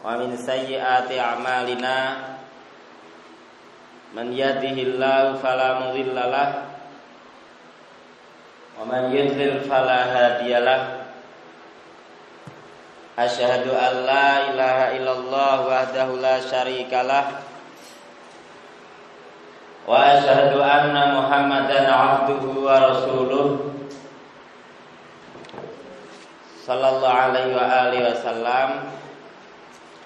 wa min sayyiati a'malina man yahdihillahu fala mudhillalah wa man yudhlil fala hadiyalah asyhadu an la ilaha illallah wahdahu la syarikalah wa asyhadu anna muhammadan abduhu wa rasuluh sallallahu alaihi wa alihi wasallam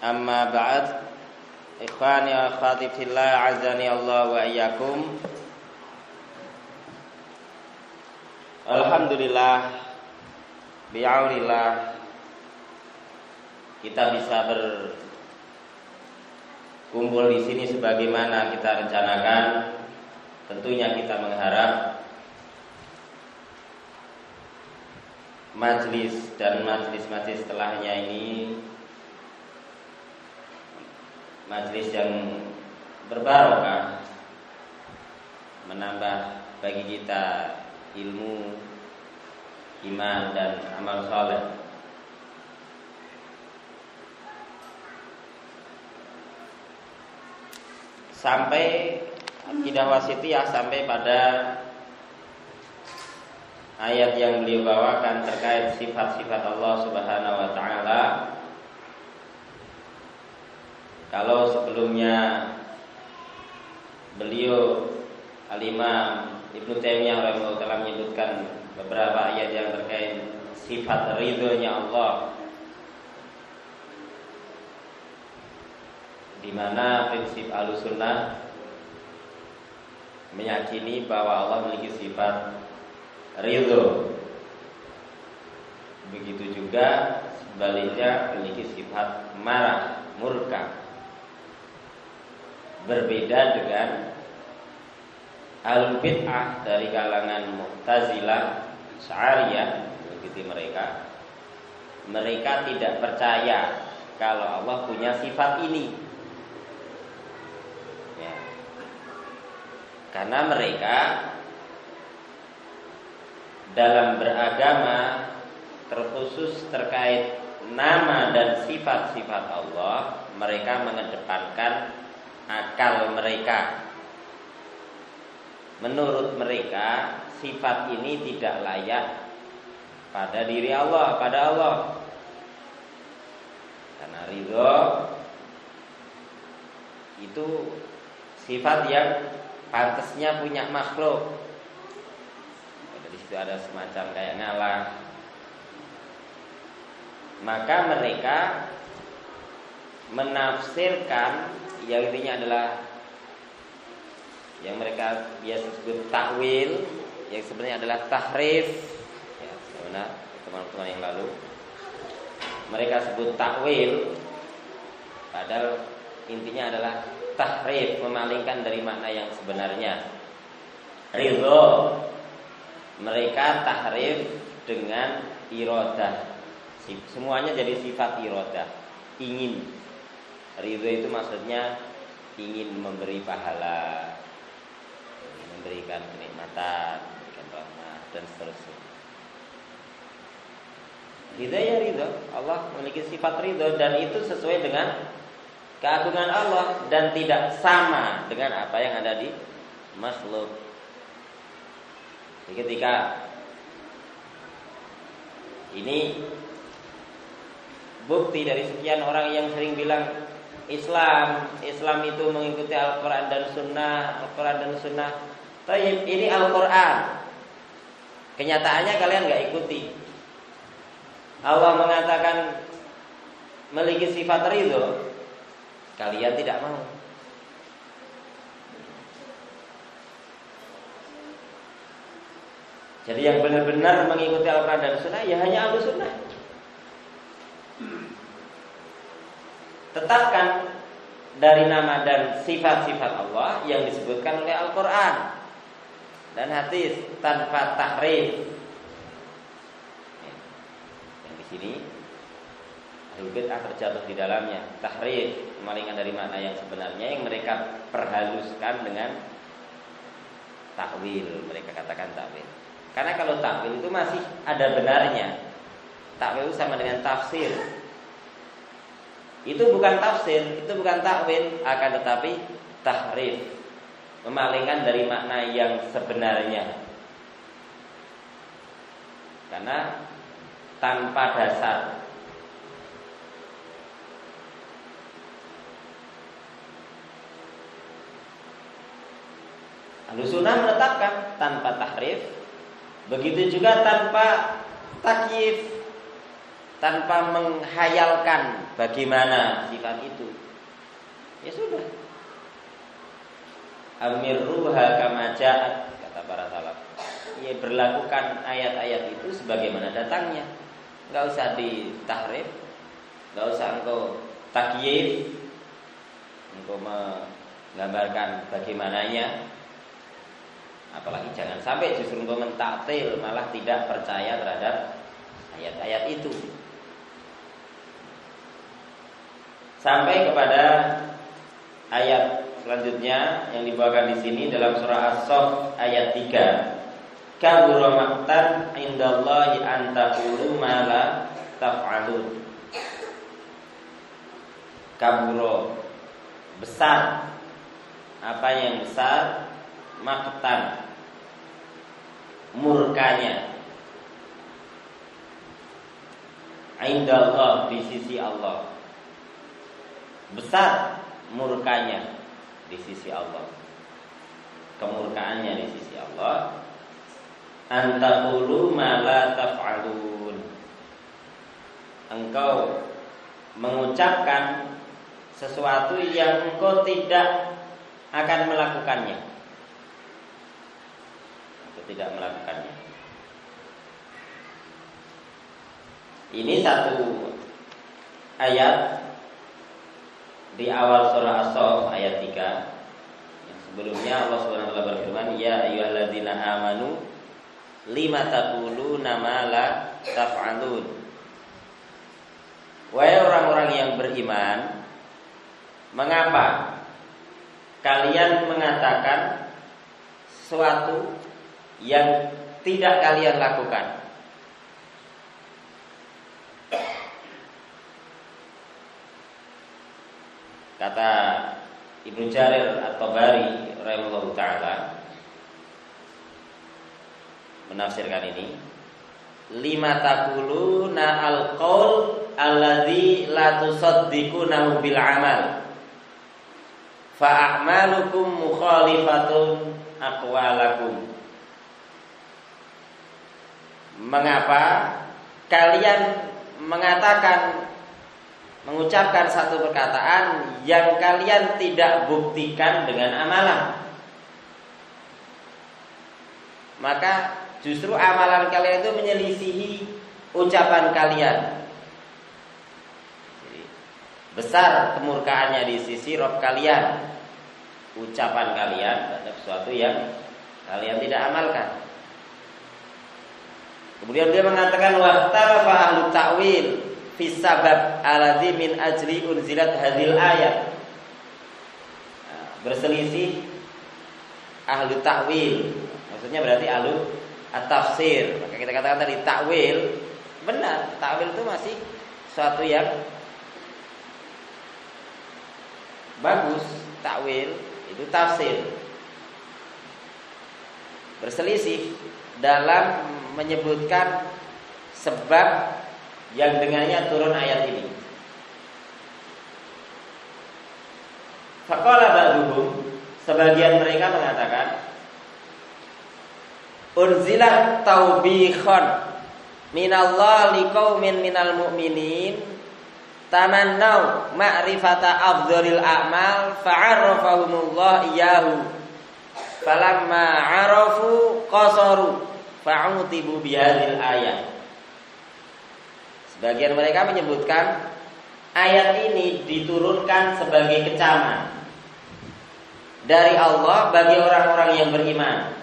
Amma ba'd Ikhwani wa akhwati azani Allah wa Alhamdulillah bi'aunillah kita bisa berkumpul di sini sebagaimana kita rencanakan. Tentunya kita mengharap majlis dan majlis-majlis setelahnya ini Majlis yang berbarokah Menambah bagi kita ilmu, iman dan amal soleh. Sampai akidah wasitiyah sampai pada ayat yang beliau bawakan terkait sifat-sifat Allah Subhanahu wa taala. Kalau sebelumnya beliau Al-Imam Ibnu Taimiyah rahimahullah menyebutkan beberapa ayat yang terkait sifat ridhonya Allah. Di mana prinsip alusunnah meyakini bahwa Allah memiliki sifat ridho. Begitu juga sebaliknya memiliki sifat marah murka berbeda dengan al bid'ah dari kalangan Mu'tazilah Syariah begitu mereka mereka tidak percaya kalau Allah punya sifat ini ya. karena mereka dalam beragama terkhusus terkait nama dan sifat-sifat Allah mereka mengedepankan akal mereka menurut mereka sifat ini tidak layak pada diri Allah, pada Allah. Karena ridho itu sifat yang pantasnya punya makhluk. Dari situ ada semacam kayak ngalah. Maka mereka menafsirkan yang intinya adalah yang mereka biasa sebut takwil yang sebenarnya adalah tahrif. Ya benar teman-teman yang lalu. Mereka sebut takwil padahal intinya adalah tahrif memalingkan dari makna yang sebenarnya. Ridho. Mereka tahrif dengan irodah. Semuanya jadi sifat irodah. Ingin ridho itu maksudnya ingin memberi pahala memberikan kenikmatan, memberikan rahmat dan seterusnya. Ridha ya ridho, Allah memiliki sifat ridho dan itu sesuai dengan keagungan Allah dan tidak sama dengan apa yang ada di makhluk. Ketika ini bukti dari sekian orang yang sering bilang Islam, Islam itu mengikuti Al-Quran dan Sunnah, Al-Quran dan Sunnah Taib, ini Al-Quran. Kenyataannya kalian nggak ikuti. Allah mengatakan memiliki sifat ridho, kalian tidak mau. Jadi yang benar-benar mengikuti Al-Quran dan Sunnah ya hanya Al Sunnah. Tetapkan dari nama dan sifat-sifat Allah yang disebutkan oleh Al-Quran dan hadis tanpa tahrif. Yang di sini Ahlul bid'ah terjatuh di dalamnya tahrif, kemalingan dari makna yang sebenarnya yang mereka perhaluskan dengan takwil, mereka katakan takwil. Karena kalau takwil itu masih ada benarnya. Takwil sama dengan tafsir. Itu bukan tafsir, itu bukan takwil, akan tetapi tahrif. Memalingkan dari makna yang sebenarnya. Karena tanpa dasar Ahlu sunnah menetapkan tanpa tahrif Begitu juga tanpa takyif Tanpa menghayalkan bagaimana sifat itu? Ya sudah. Amirruha kama Kata para salaf. Ya berlakukan ayat-ayat itu sebagaimana datangnya. Gak usah ditahrif Gak usah engkau takyif Engkau menggambarkan bagaimananya. Apalagi jangan sampai justru engkau mentaktil malah tidak percaya terhadap ayat-ayat itu. Sampai kepada ayat selanjutnya yang dibawakan di sini dalam surah As-Saff ayat 3. Kabura maqtan indallahi an taqulu ma la taf'alun. Kaburo besar. Apa yang besar? Maktan. Murkanya. Indallah di sisi Allah Besar murkanya di sisi Allah. Kemurkaannya di sisi Allah. Antakulu mala taf'alun. Engkau mengucapkan sesuatu yang engkau tidak akan melakukannya. Tidak melakukannya. Ini satu ayat di awal surah As-Saff ayat 3. Yang sebelumnya Allah Subhanahu wa taala berfirman, "Ya ayyuhalladzina amanu lima taquluna ma la taf'alun." Wahai orang-orang yang beriman, mengapa kalian mengatakan suatu yang tidak kalian lakukan. Kata Ibnu Jarir atau Bari rahimahullah taala. Menafsirkan ini lima na al qaul alladzi la tusaddiqunahu bil amal. Fa a'malukum mukhalifatun aqwalakum. Mengapa kalian mengatakan mengucapkan satu perkataan yang kalian tidak buktikan dengan amalan? Maka justru amalan kalian itu menyelisihi ucapan kalian. besar kemurkaannya di sisi roh kalian, ucapan kalian terhadap sesuatu yang kalian tidak amalkan. Kemudian dia mengatakan wahtarafa ahlu ta'wil fi sabab aladzi min ajli unzilat hadil ayat. Berselisih ahlu ta'wil. Maksudnya berarti ahlu at-tafsir. Maka kita katakan tadi ta'wil benar, ta'wil itu masih suatu yang bagus. Ta'wil itu tafsir. Berselisih dalam menyebutkan sebab yang dengannya turun ayat ini. Fakola ba'duhum Sebagian mereka mengatakan Unzilat taubikhon Minallah liqaumin minal mu'minin Tamannau ma'rifata afdhalil a'mal Fa'arrafahumullah iyahu Falamma arafu qasaru fa'utibu bihadil ayat. Sebagian mereka menyebutkan ayat ini diturunkan sebagai kecaman dari Allah bagi orang-orang yang beriman.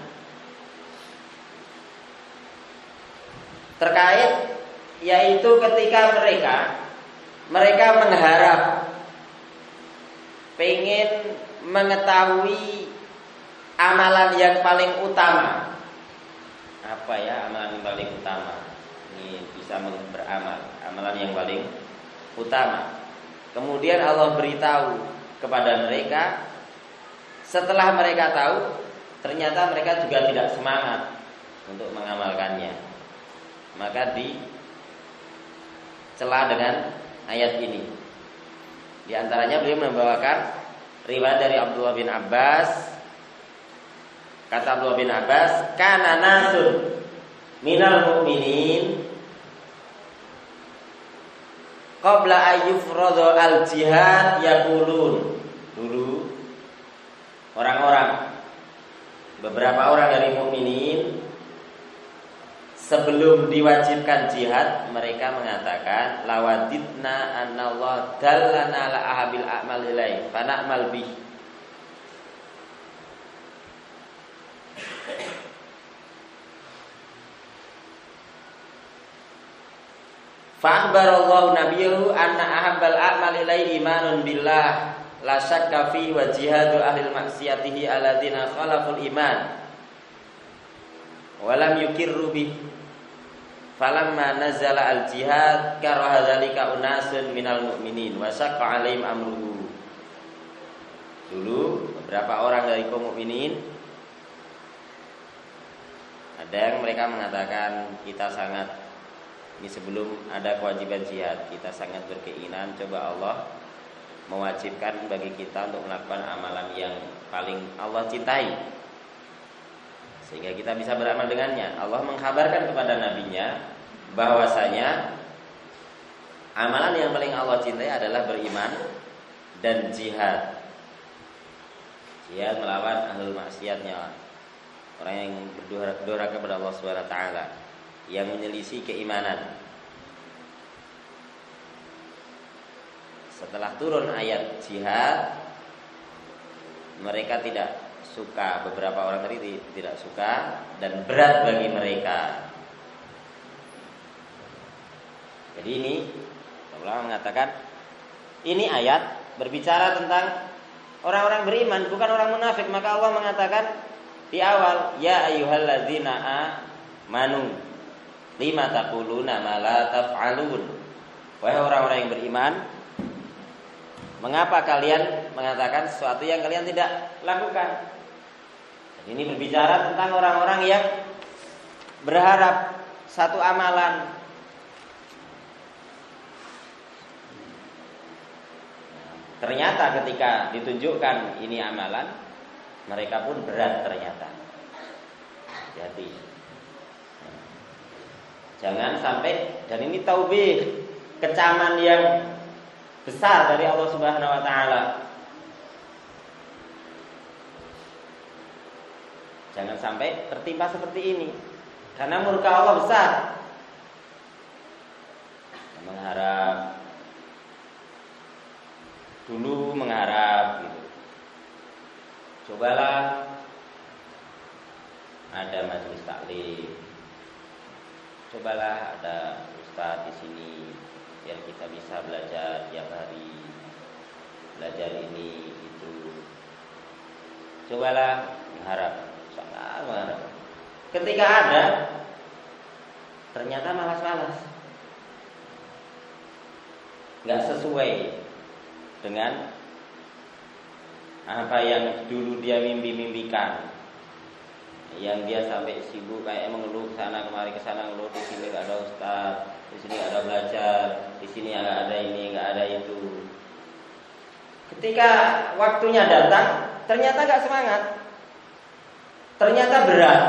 Terkait yaitu ketika mereka mereka mengharap pengen mengetahui amalan yang paling utama. Apa ya amalan yang paling utama? Ini bisa beramal amalan yang paling utama Kemudian Allah beritahu kepada mereka setelah mereka tahu ternyata mereka juga tidak semangat untuk mengamalkannya. Maka di celah dengan ayat ini. Di antaranya beliau membawakan riwayat dari Abdullah bin Abbas kata Abdullah bin Abbas kana nasun minal mu'minin qabla ayyufradu al jihad yaqulun. Dulu orang-orang beberapa orang dari mukminin sebelum diwajibkan jihad mereka mengatakan lawadidna anallah dallana ala ahabil a'mal ilai fana'mal bih Fa'akhbarallahu nabiyahu anna ahabbal a'mal ilaihi imanun billah. La syakka fi wa jihadu ahli maksiyatihi alladziina khalaful iman. Wa lam yukirru bi. Falamma nazala al jihad karaha dzalika unasun minal mu'minin wa syaqqa alaihim amruhu. Dulu beberapa orang dari kaum mukminin ada yang mereka mengatakan kita sangat ini sebelum ada kewajiban jihad. Kita sangat berkeinginan Coba Allah mewajibkan bagi kita Untuk melakukan amalan yang paling Allah cintai. Sehingga kita bisa beramal dengannya. Allah mengkabarkan kepada nabinya bahwasanya Amalan yang paling Allah cintai adalah beriman Dan jihad. Jihad melawan ahlul maksiatnya. Orang yang berdoa kepada Allah SWT yang menyelisih keimanan. Setelah turun ayat jihad, mereka tidak suka beberapa orang tadi tidak suka dan berat bagi mereka. Jadi ini Allah mengatakan ini ayat berbicara tentang orang-orang beriman bukan orang munafik maka Allah mengatakan di awal ya ayyuhalladzina amanu Lima taquluna ma la taf'alun. Wahai orang-orang yang beriman, mengapa kalian mengatakan sesuatu yang kalian tidak lakukan? Ini berbicara tentang orang-orang yang berharap satu amalan Ternyata ketika ditunjukkan ini amalan, mereka pun berat ternyata. Jadi Jangan sampai dan ini taubih kecaman yang besar dari Allah Subhanahu wa taala. Jangan sampai tertimpa seperti ini. Karena murka Allah besar. Mengharap dulu mengharap gitu. Cobalah ada majelis taklim cobalah ada ustadz di sini biar kita bisa belajar tiap hari. Belajar ini itu. Cobalah mengharap sangat mengharap. Ketika ada ternyata malas-malas. Nggak sesuai dengan apa yang dulu dia mimpi-mimpikan yang dia sampai sibuk kayak mengeluh sana kemari ke sana ngeluh di sini nggak ada ustaz di sini ada belajar di sini nggak ada ini nggak ada itu. Ketika waktunya datang ternyata nggak semangat. Ternyata berat.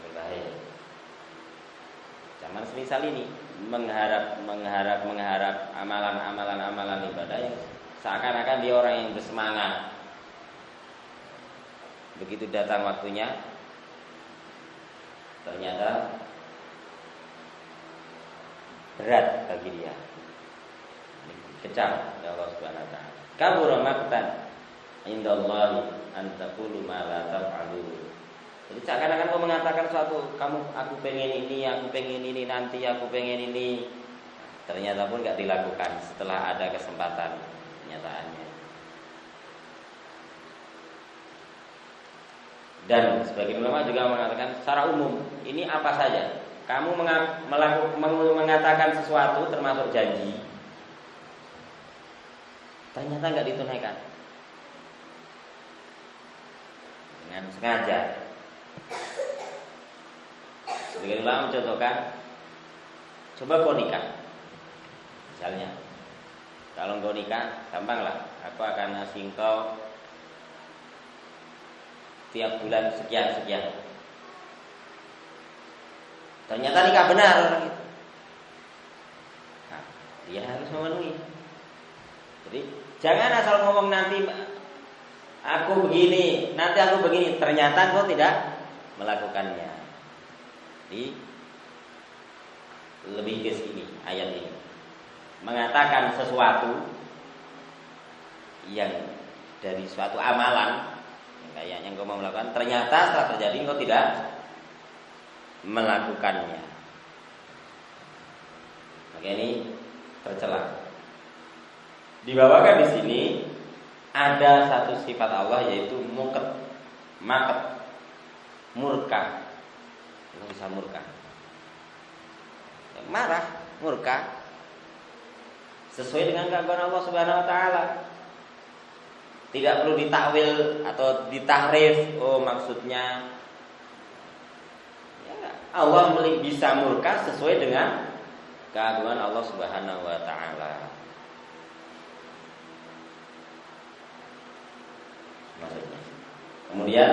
Berbahaya zaman semisal ini mengharap mengharap mengharap amalan-amalan amalan ibadah yang seakan-akan dia orang yang bersemangat Begitu datang waktunya Ternyata Berat bagi dia. Kecam ya Allah subhanahu wa ta'ala. Kabura maktan. Indallahi antakulu ma la Jadi seakan-akan kau mengatakan suatu Kamu aku pengen ini, aku pengen ini Nanti aku pengen ini. Ternyata pun gak dilakukan Setelah ada kesempatan Kenyataannya Dan sebagian ulama juga mengatakan secara umum ini apa saja? Kamu mengatakan sesuatu termasuk janji, ternyata nggak ditunaikan. Dengan sengaja. Sebagian ulama mencontohkan, coba kau nikah, misalnya, kalau kau nikah, gampang lah, aku akan ngasih kau tiap bulan sekian sekian. Ternyata nikah benar orang itu. Nah, dia harus memenuhi. Jadi jangan asal ngomong nanti aku begini, nanti aku begini, ternyata kau tidak melakukannya. Jadi lebih ke sini ayat ini mengatakan sesuatu yang dari suatu amalan yang kayaknya kau mau melakukan ternyata setelah terjadi kau tidak melakukannya. Maka ini tercela. Dibawakan di sini ada satu sifat Allah yaitu muket, maket, murka. Itu bisa murka. Marah, murka. Sesuai dengan keagungan Allah Subhanahu wa taala. Tidak perlu ditakwil atau ditahrif. Oh, maksudnya Allah bisa murka sesuai dengan keagungan Allah Subhanahu wa taala. Maksudnya. Kemudian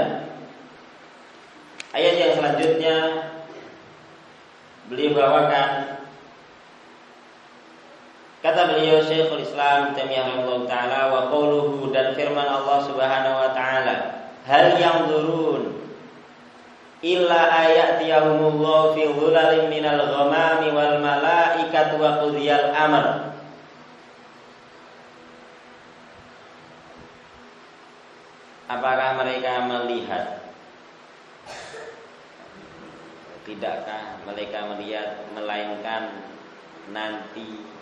ayat yang selanjutnya beliau bawakan kata beliau Syekhul Islam Taimiyah taala wa qauluhu dan firman Allah Subhanahu wa taala hal yang turun illa ayatiyahumullahu fi dhulalin minal ghamami wal malaikatu wa qudiyal amr. Apakah mereka melihat? Tidakkah mereka melihat Melainkan Nanti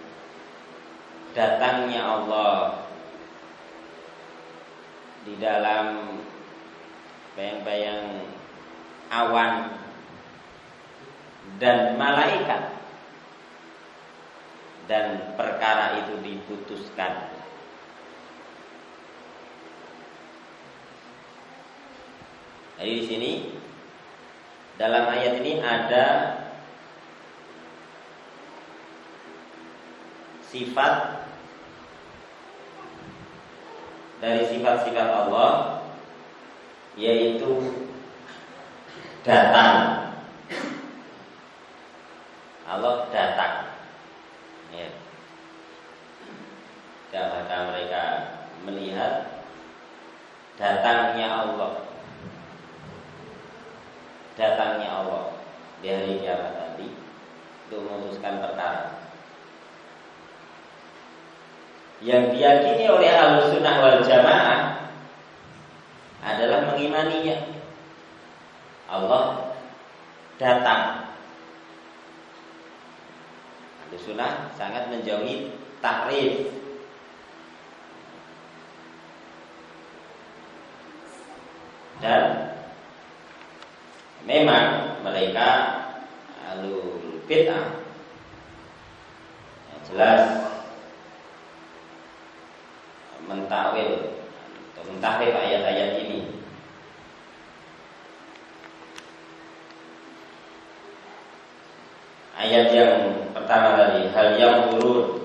Datangnya Allah Di dalam Bayang-bayang awan dan malaikat dan perkara itu diputuskan. Jadi di sini. Dalam ayat ini ada sifat dari sifat-sifat Allah yaitu datang. Allah datang. Ya. Dan mereka melihat datangnya Allah. Datangnya Allah di hari kiamat nanti untuk memutuskan perkara. Yang diyakini oleh ahlu sunnah wal jamaah adalah mengimaninya. Allah datang. Ahlu sunnah sangat menjauhi takrif. Dan memang mereka alul bid'ah. Jelas mentakwil. Atau mentahrif ayat-ayat ini. Ayat yang pertama tadi hal yang turun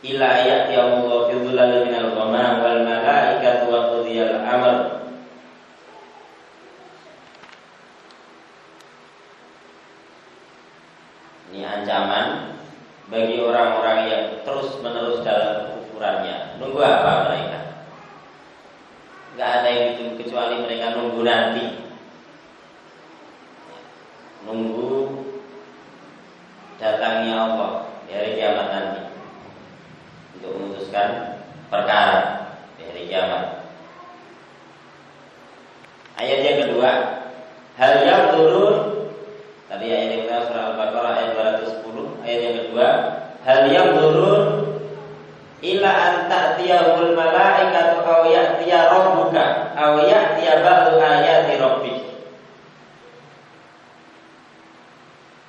ila ayat yang Allah fi dhulal minal ghamam wal malaikatu wa qudiyal amr ini ancaman bagi orang-orang yang terus menerus dalam kekufurannya nunggu apa mereka? Nggak ada yang itu kecuali mereka nunggu nanti. Nunggu datangnya Allah di hari kiamat nanti. Untuk memutuskan perkara di hari kiamat. Ayat yang kedua, hal yang turun hal yang turun ila antatiyahul malaikatu aw ya'tiya rabbuka tiya ya'tiya ba'du ayati rabbik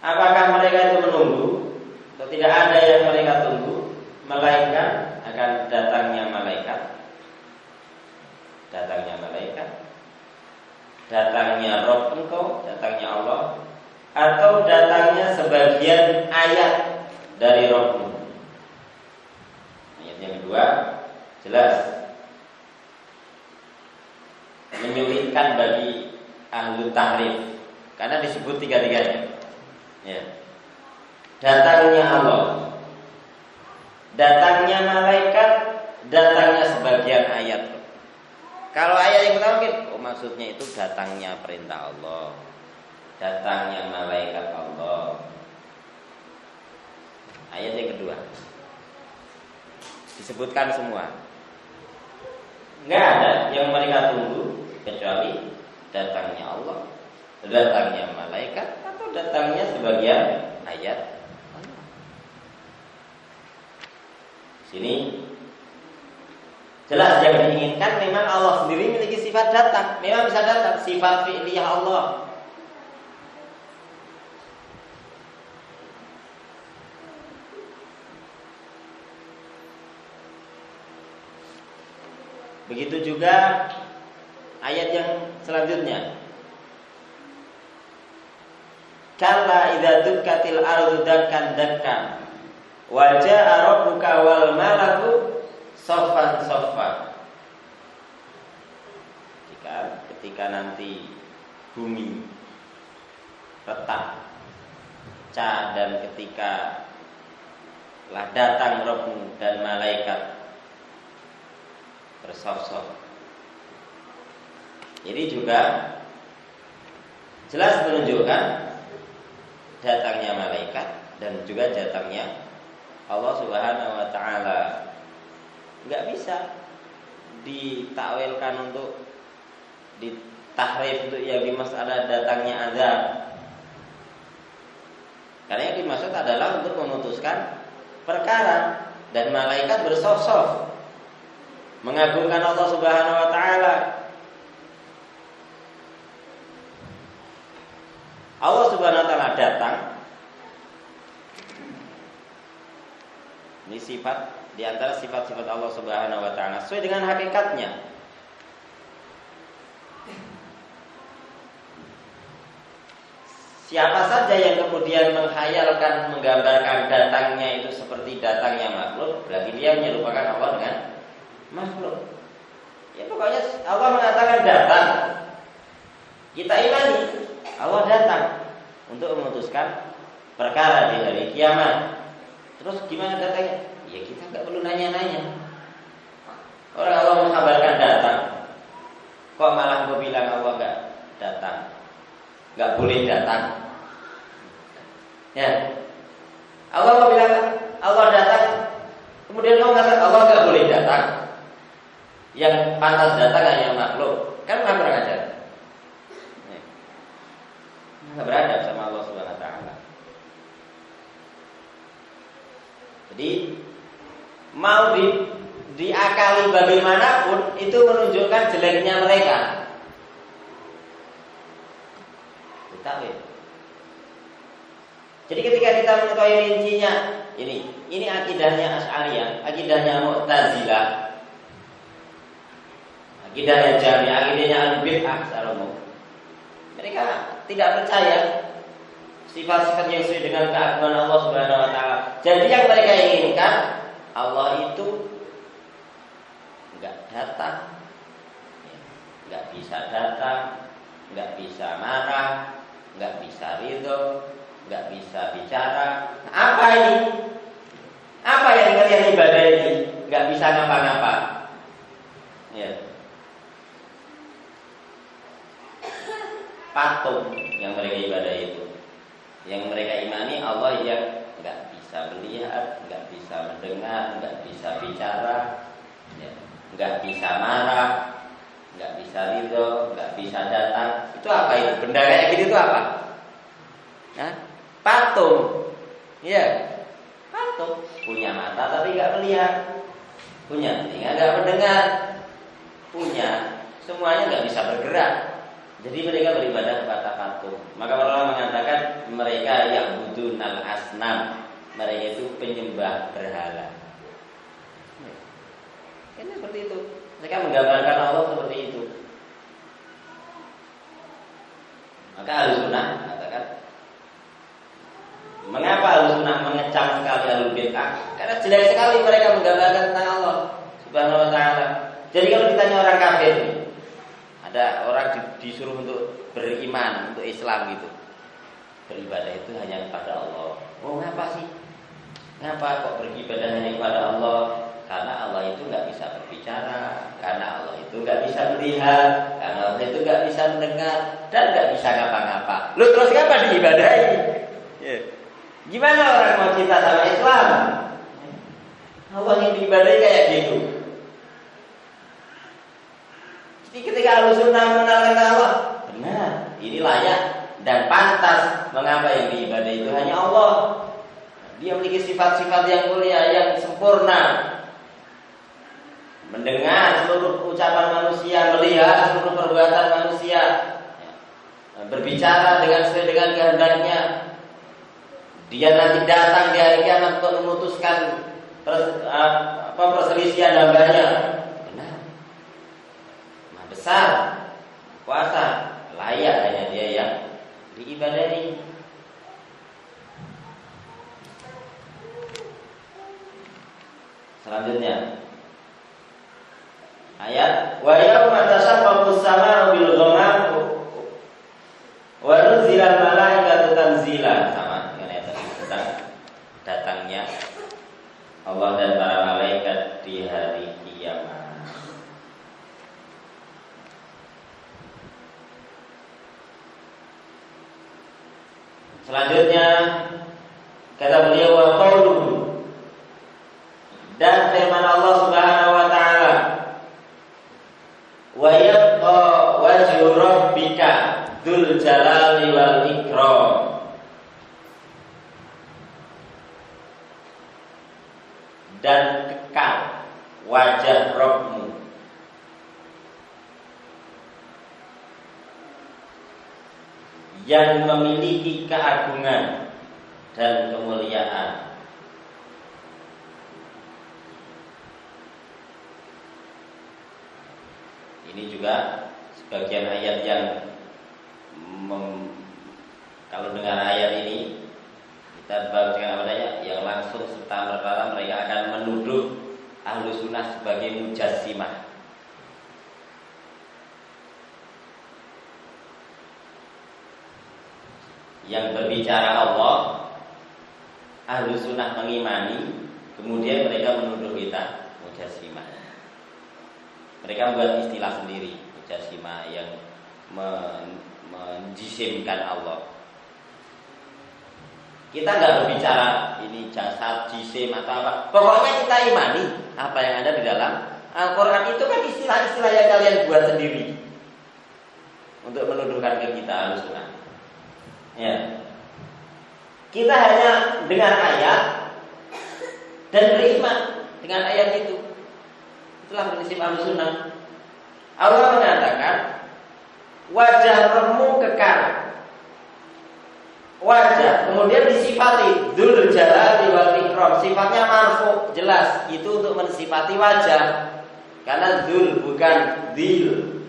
Apakah mereka itu menunggu atau tidak ada yang mereka tunggu? Malaikat akan datangnya malaikat. Datangnya malaikat. Datangnya Rob engkau datangnya Allah. Atau datangnya sebagian ayat dari rohmu ayat yang kedua jelas. Menyulitkan bagi ahlu tahrif. Karena disebut tiga-tiganya. Ya. Datangnya Allah. Datangnya malaikat datangnya sebagian ayat. Kalau ayat yang pertama oh maksudnya itu datangnya perintah Allah. Datangnya malaikat Allah ayat yang kedua disebutkan semua. Nggak ada yang mereka tunggu kecuali datangnya Allah datangnya malaikat atau datangnya sebagian ayat. Sini. Jelas yang diinginkan memang Allah sendiri memiliki sifat datang, memang bisa datang sifat fi'liyah Allah. Begitu juga ayat yang selanjutnya. Kalla idza dukkatil ardu dakkan dakkan Wajah rabbuka wal malaku sofan sofan. Jika ketika nanti bumi retak, ca dan ketika lah datang Robmu dan malaikat bersosok. Jadi juga jelas menunjukkan datangnya malaikat dan juga datangnya Allah Subhanahu wa taala. Enggak bisa ditakwilkan untuk ditahrif untuk yang dimaksud ada datangnya azab. Karena yang dimaksud adalah untuk memutuskan perkara dan malaikat bersosok mengagungkan Allah Subhanahu wa taala. Allah Subhanahu wa taala datang Ini sifat di antara sifat-sifat Allah Subhanahu wa taala sesuai dengan hakikatnya. Siapa saja yang kemudian menghayalkan, menggambarkan datangnya itu seperti datangnya makhluk, berarti dia menyerupakan Allah dengan makhluk. Ya pokoknya Allah mengatakan datang. Kita imani Allah datang untuk memutuskan perkara di hari kiamat. Terus gimana datanya? Ya kita nggak perlu nanya-nanya. Orang Allah mengkabarkan datang. Kok malah gue bilang Allah nggak datang? Nggak boleh datang. Ya. Allah bilang Allah datang. Kemudian kau mengatakan Allah nggak boleh. Yang pantas datang hanya makhluk. Kan nggak pernah ajar. Nggak beradab sama Allah Subhanahu Wa Taala. Jadi mau di diakali bagaimanapun itu menunjukkan jeleknya mereka. Ditakwil. Jadi ketika kita mengetahui rincinya, ini ini akidahnya Asy'ariyah, akidahnya Mu'tazilah, akidahnya Jami, akidahnya Al-Bid'ah Mereka tidak percaya sifat-sifat yang sesuai dengan keagungan Allah Subhanahu wa taala. Jadi yang mereka inginkan Allah itu enggak datang, enggak bisa datang, enggak bisa marah, enggak bisa ridho, enggak bisa bicara. Apa ini? Apa yang kalian ibadah ini? Enggak bisa ngapa-ngapa. Ya. Patung yang mereka ibadah itu. Yang mereka imani Allah yang nggak bisa melihat, nggak bisa mendengar, nggak bisa bicara, ya, nggak bisa marah, nggak bisa ridho, nggak bisa datang. Itu apa itu? Benda kayak gitu itu apa? Nah, patung, ya, patung. Punya mata tapi nggak melihat, punya telinga nggak mendengar, punya. Semuanya nggak bisa bergerak, jadi mereka beribadah kepada patung. Maka Allah mengatakan mereka yang budunal asnam. mereka itu penyembah berhala. Ini seperti itu. Mereka menggambarkan Allah seperti itu. Maka ahli sunnah katakan Mengapa ahli sunnah mengecam sekali ahli bid'ah? Karena jelek sekali mereka menggambarkan tentang Allah Subhanahu wa taala. Jadi kalau ditanya orang kafir, ada orang disuruh untuk beriman, untuk Islam gitu. Beribadah itu hanya kepada Allah. Oh, ngapa sih? Ngapa kok beribadah hanya kepada Allah? Karena Allah itu nggak bisa berbicara, karena Allah itu nggak bisa melihat, karena Allah itu nggak bisa mendengar dan nggak bisa ngapa-ngapa. Lu terus ngapa diibadahi? Yeah. Gimana orang mau cinta sama Islam? Allah yang diibadahi kayak gitu. Jadi ketika Allah sunnah mengenalkan Allah, benar, ini layak dan pantas mengapa yang diibadahi itu hanya Allah. Dia memiliki sifat-sifat yang mulia, yang sempurna, mendengar seluruh ucapan manusia, melihat seluruh perbuatan manusia, ya. berbicara dengan sesuai dengan kehendaknya. Dia nanti datang di hari kiamat untuk memutuskan apa perselisihan hambanya. Besar kuasa layak hanya dia yang diibadahi. Selanjutnya ayat wa yauma tashaqqaqu as-samaa'u bil ghamam wa nuzila al-malaikatu tanzila sama dengan ayat tentang datangnya Allah dan para malaikat di hari kiamat. Selanjutnya kata beliau wa qauluhu dan firman Allah Subhanahu wa taala wa yabqa wajhu rabbika dzul jalali wal ikram. Dan kekal wajah Rabbmu yang memiliki keagungan dan kemuliaan Ini juga sebagian ayat yang mem, kalau dengan ayat ini kita dengan adanya yang langsung serta merta mereka akan menuduh ahlu sunnah sebagai mujassimah. Yang berbicara Allah, ahlu sunnah mengimani, kemudian mereka menuduh kita mujassimah. Mereka membuat istilah sendiri, mujasima yang menjisimkan Allah. Kita nggak berbicara ini jasad, jisim atau apa. Pokoknya kita imani apa yang ada di dalam Al-Quran itu kan istilah-istilah yang kalian buat sendiri untuk menuduhkan ke kita al Ya. Kita hanya dengar ayat dan beriman dengan ayat itu. Itulah prinsip sunnah. Allah mengatakan wajah remu kekal. Wajah kemudian disifati dul jalali wal ikram. Sifatnya marfu jelas itu untuk mensifati wajah. Karena dul bukan dil.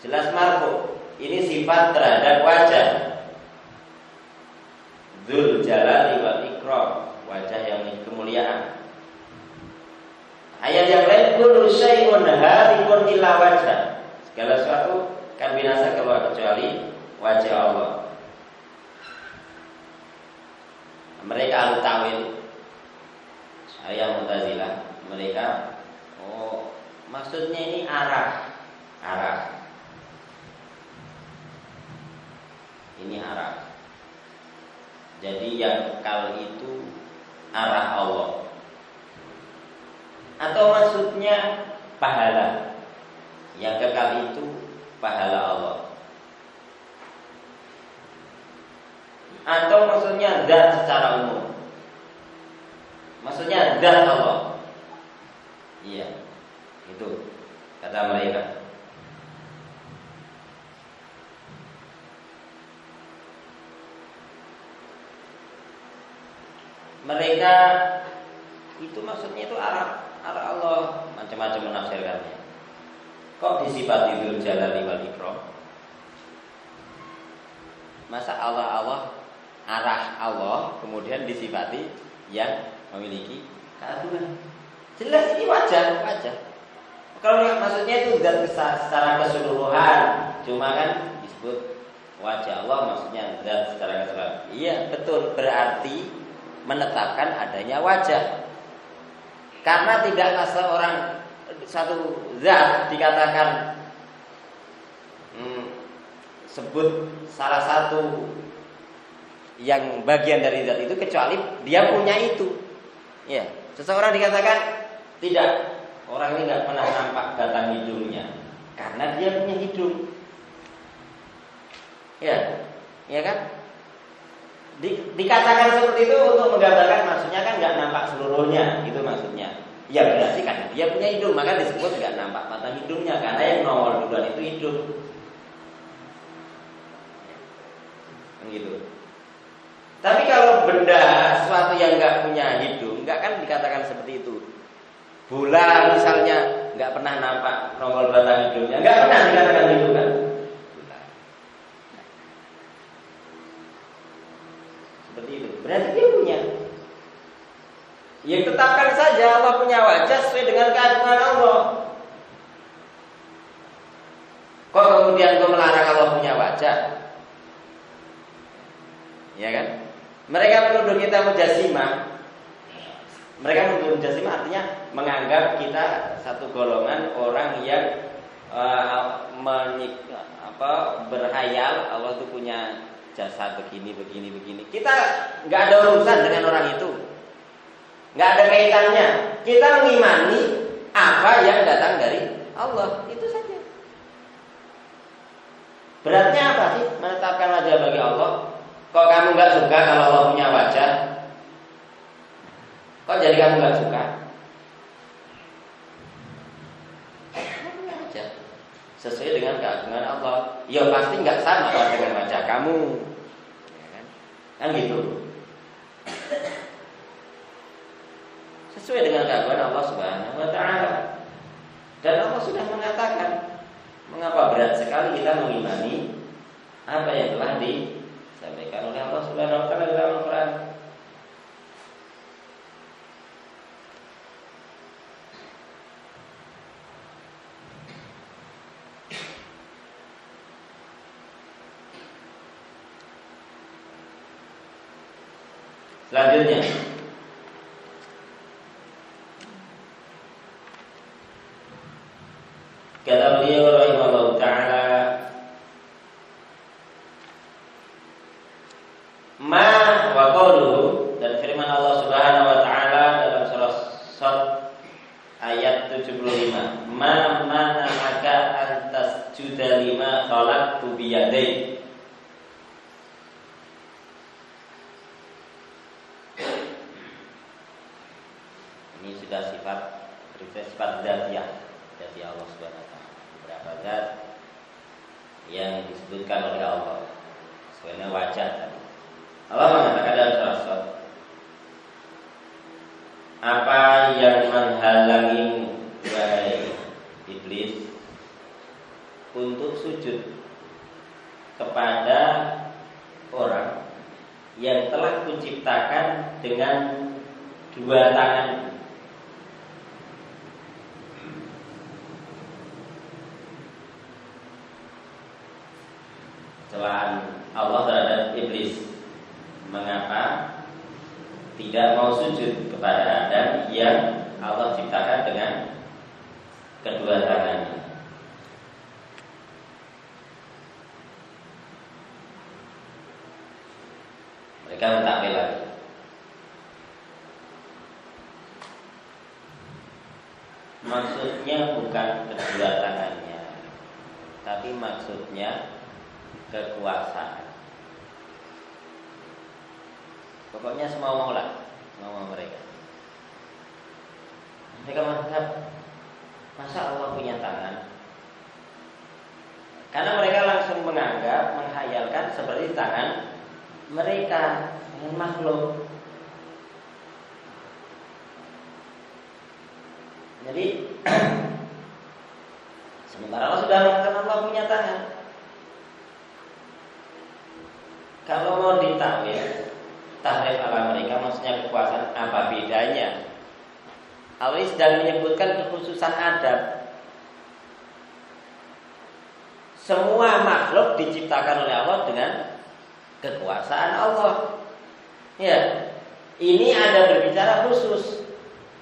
Jelas marfu. Ini sifat terhadap wajah. Dul jalali wal ikram. Wajah yang kemuliaan. Ayat yang lain kullu syai'un harikun illa wajah. Segala sesuatu kan binasa keluar kecuali wajah Allah. Mereka ahli tawil saya Mu'tazilah mereka oh maksudnya ini arah arah ini arah. Jadi yang kekal itu arah Allah. Atau maksudnya pahala. Yang kekal itu pahala Allah. Atau maksudnya zat secara umum. Maksudnya zat Allah. Iya. Itu kata mereka mereka itu maksudnya itu arah arah Allah macam-macam menafsirkannya. Kok disifati Dzul Jalali wal Ikram? Masa Allah Allah arah Allah kemudian disifati yang memiliki keagungan. Jelas ini wajah, wajah. Kalau maksudnya itu zat secara keseluruhan, cuma kan disebut wajah Allah maksudnya zat secara keseluruhan. Iya, betul. Berarti menetapkan adanya wajah. Karena tidaklah seorang satu zat dikatakan hmm, sebut salah satu yang bagian dari zat itu kecuali dia punya itu. Ya, seseorang dikatakan tidak orang ini nggak pernah nampak batang hidungnya karena dia punya hidung. Ya, ya kan? Di, dikatakan seperti itu untuk menggambarkan maksudnya kan nggak nampak seluruhnya, itu maksudnya. Ya berarti kan dia punya hidung, maka disebut nggak nampak batang hidungnya karena yang nomor duluan itu hidung. Kan gitu. Tapi kalau benda sesuatu yang nggak punya hidung, nggak kan dikatakan seperti itu. Bola misalnya nggak pernah nampak nongol batang hidungnya, nggak pernah dikatakan gitu kan. Seperti itu. Berarti dia punya. Ya tetapkan saja Allah punya wajah sesuai dengan keagungan Allah. Kok kemudian kau melarang Allah punya wajah? Ya kan? Mereka menuduh kita mujassimah. Mereka menuduh mujassimah artinya menganggap kita satu golongan orang yang uh, menyik, apa berhayal Allah itu punya jasa begini begini begini. Kita nggak ada urusan dengan orang itu. Nggak ada kaitannya. Kita mengimani apa yang datang dari Allah. Itu saja. Beratnya apa sih menetapkan wajah bagi Allah? Kok kamu nggak suka kalau Allah punya wajah? Kok jadi kamu nggak suka? Sesuai dengan keagungan Allah. Ya pasti nggak sama dengan wajah kamu. Ya kan? kan gitu. Sesuai dengan keagungan Allah Subhanahu wa taala. Dan Allah sudah mengatakan mengapa berat sekali kita mengimani apa yang telah di disampaikan oleh Allah Subhanahu wa taala dalam Al-Qur'an. Selanjutnya Kata beliau rahimahullah ta'ala Ma wa qawluhu dan firman Allah Subhanahu wa taala dalam surah Sad ayat 75. Ma mana'aka an tasjuda lima khalaqtu biyadai. Ini sudah sifat sifat dzatiyah dari Allah Subhanahu wa taala. Beberapa zat yang disebutkan oleh Allah. Sebenarnya wajah tadi. Allah mengatakan dalam surah Apa yang menghalangi wahai iblis untuk sujud kepada orang yang telah kuciptakan dengan dua tangan celaan Allah terhadap iblis mengapa tidak mau sujud kepada Adam yang Allah ciptakan dengan kedua tangannya. Mereka mentakwil lagi. Maksudnya bukan kedua tangannya, tapi maksudnya kekuasaan. Pokoknya semua maulah, semua mereka. Mereka menganggap masa Allah punya tangan. Karena mereka langsung menganggap, menghayalkan seperti tangan mereka dengan makhluk. Jadi sementara Allah sudah mengatakan Allah punya tangan, Kalau mau ditakwil tahrif ala mereka maksudnya kekuasaan apa bedanya? Allah sedang menyebutkan kekhususan adab semua makhluk diciptakan oleh Allah dengan kekuasaan Allah. Ya, ini ada berbicara khusus.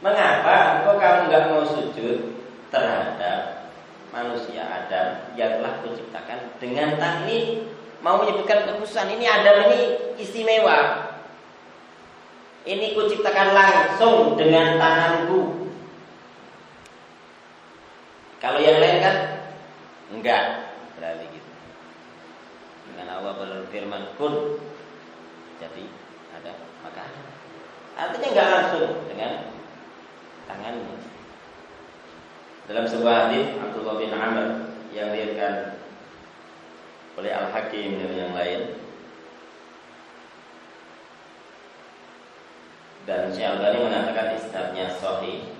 Mengapa kok kamu nggak mau sujud terhadap manusia Adam yang telah kuciptakan dengan tangan mau menyebutkan kekhususan ini Adam ini istimewa. Ini kuciptakan langsung dengan tanganku. Kalau yang lain kan enggak. Berarti gitu. Dengan Allah berfirman kun. Jadi ada maka artinya nggak langsung dengan tangannya dalam sebuah hadis Abdullah bin Amr yang diriwayatkan oleh Al Hakim dan yang lain dan Syekh Albani mengatakan isnadnya sahih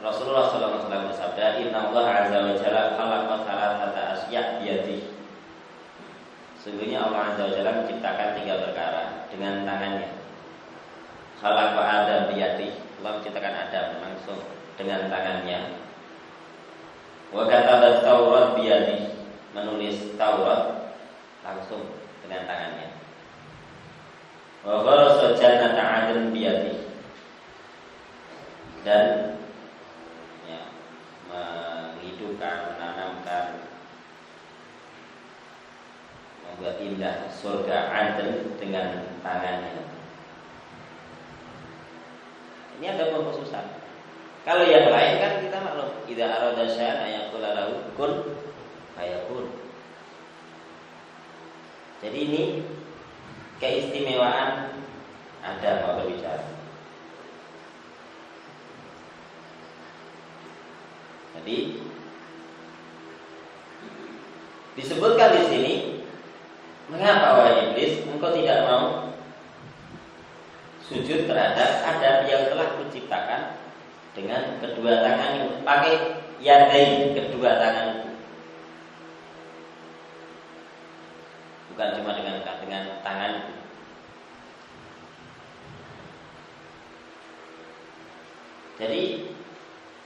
Rasulullah SAW bersabda, Inna Allah Azza wa Jalla khalaqa thalathata asya' biyadih. Sungguhnya Allah Azza wa Jalla menciptakan tiga perkara dengan tangannya. Khalaqa Adam biyadih. Allah menciptakan Adam langsung dengan tangannya. Wa kataba Taurat biyadih. Menulis Taurat langsung dengan tangannya. Wa gharasa jannata Adam biyadih. Dan menghidupkan, menanamkan, membuat indah surga Aden dengan tangannya. Ini ada pengkhususan. Kalau yang lain kan kita maklum, tidak arada syai'an ayaqula lahu kun fayakun. Jadi ini keistimewaan ada mau berbicara. Jadi disebutkan di sini mengapa wahai iblis engkau tidak mau sujud terhadap adab yang telah kuciptakan dengan kedua tangan pakai yadain kedua tangan bukan cuma dengan dengan tangan jadi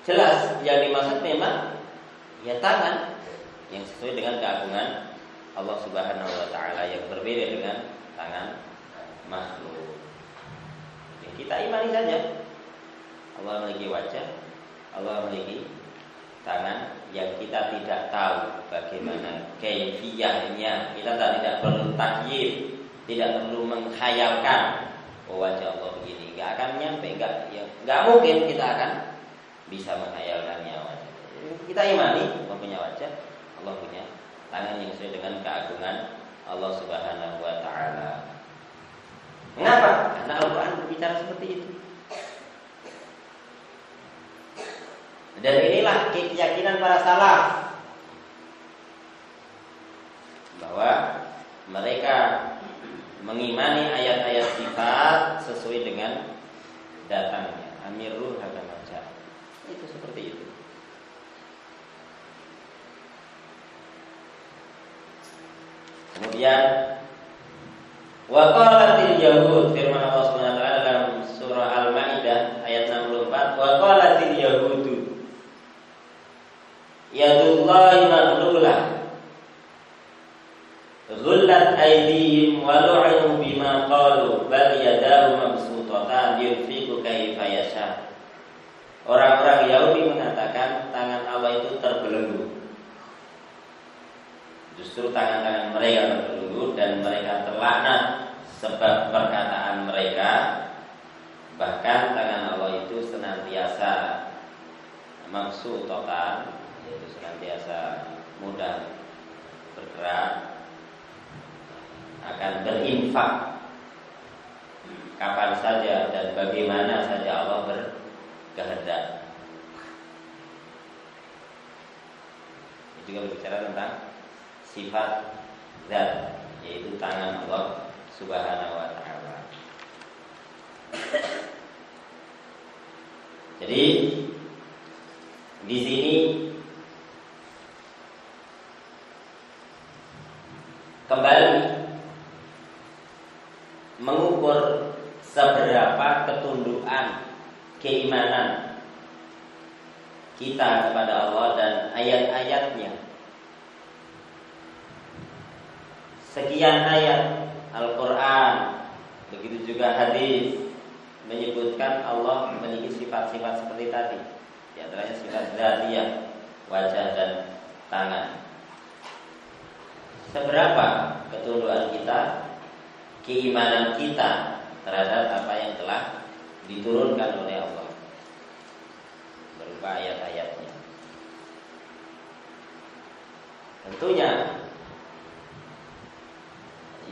Jelas yang dimaksud memang ya tangan yang sesuai dengan keagungan Allah Subhanahu wa taala yang berbeda dengan tangan makhluk. Kita imani saja. Allah memiliki wajah, Allah memiliki tangan yang kita tidak tahu bagaimana kefiahnya. Kita tidak perlu takyif, tidak perlu mengkhayalkan oh, wajah Allah begini. Gak akan nyampe, gak, ya, mungkin kita akan bisa menghayalkannya wajah. Kita imani Allah punya wajah, Allah punya tangan yang sesuai dengan keagungan Allah Subhanahu wa taala. Mengapa? Karena Al-Qur'an berbicara seperti itu. Dan inilah keyakinan para salaf bahwa mereka mengimani ayat-ayat sifat sesuai dengan datangnya. Amirul hakam itu seperti itu. Kemudian Waqalatil Yahud Justru tangan-tangan mereka terbelenggu dan mereka terlaknat sebab perkataan mereka. Bahkan tangan Allah itu senantiasa maksud total, yaitu senantiasa mudah bergerak, akan berinfak kapan saja dan bagaimana saja Allah ber kehendak. Ini juga berbicara tentang sifat zat yaitu tangan Allah Subhanahu wa taala. Jadi di sini kembali mengukur seberapa ketundukan keimanan kita kepada Allah dan ayat-ayatnya. Sekian ayat Al-Quran, begitu juga hadis menyebutkan Allah memiliki sifat-sifat seperti tadi. Di antaranya sifat zatiyah, wajah dan tangan. Seberapa ketundukan kita, keimanan kita terhadap apa yang telah diturunkan oleh Allah berupa ayat-ayatnya. Tentunya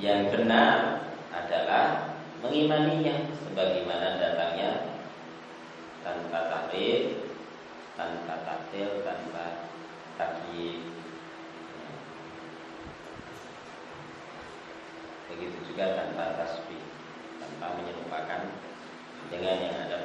yang benar adalah mengimaninya sebagaimana datangnya tanpa takrif, tanpa taktil, tanpa takyif. Begitu juga tanpa tasbih, tanpa menyerupakan dengan yang ada